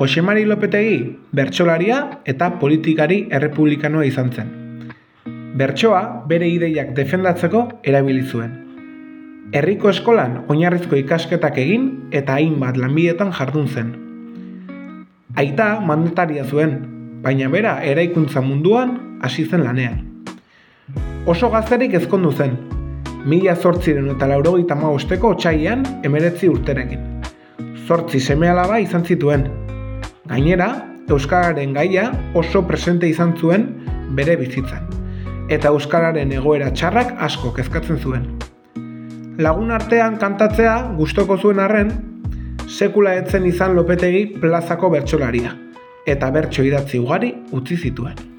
Jose Mari Lopetegi bertsolaria eta politikari errepublikanoa izan zen. Bertsoa bere ideiak defendatzeko erabili zuen. Herriko eskolan oinarrizko ikasketak egin eta hainbat lanbidetan jardun zen. Aita mandataria zuen, baina bera eraikuntza munduan hasi zen lanean. Oso gazterik ezkondu zen, mila zortziren eta laurogeita maosteko otxaian emeretzi urterekin. Zortzi seme alaba izan zituen. Gainera, Euskararen gaia oso presente izan zuen bere bizitzan. Eta Euskararen egoera txarrak asko kezkatzen zuen. Lagun artean kantatzea gustoko zuen arren, sekula etzen izan lopetegi plazako bertsolaria, eta bertso idatzi ugari utzi zituen.